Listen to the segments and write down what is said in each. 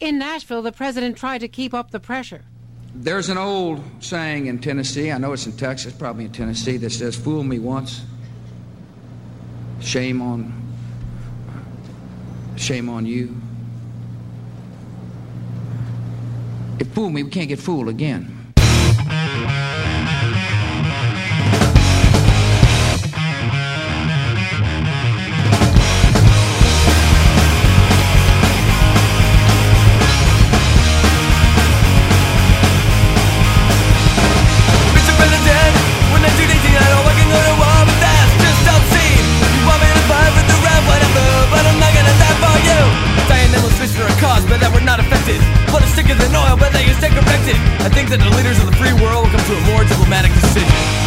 In Nashville, the president tried to keep up the pressure. There's an old saying in Tennessee, I know it's in Texas, probably in Tennessee, that says, Fool me once, shame on shame on you. If fool me, we can't get fooled again. Think that the leaders of the free world will come to a more diplomatic decision.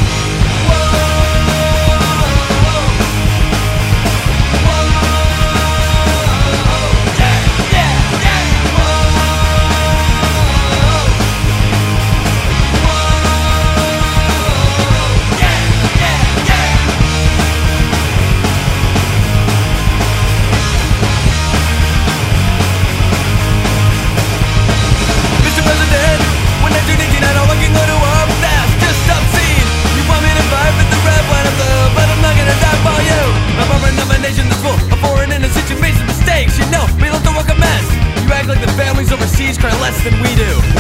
Full of foreign you made some mistakes. You know, we don't do work a mess. You act like the families overseas cry less than we do.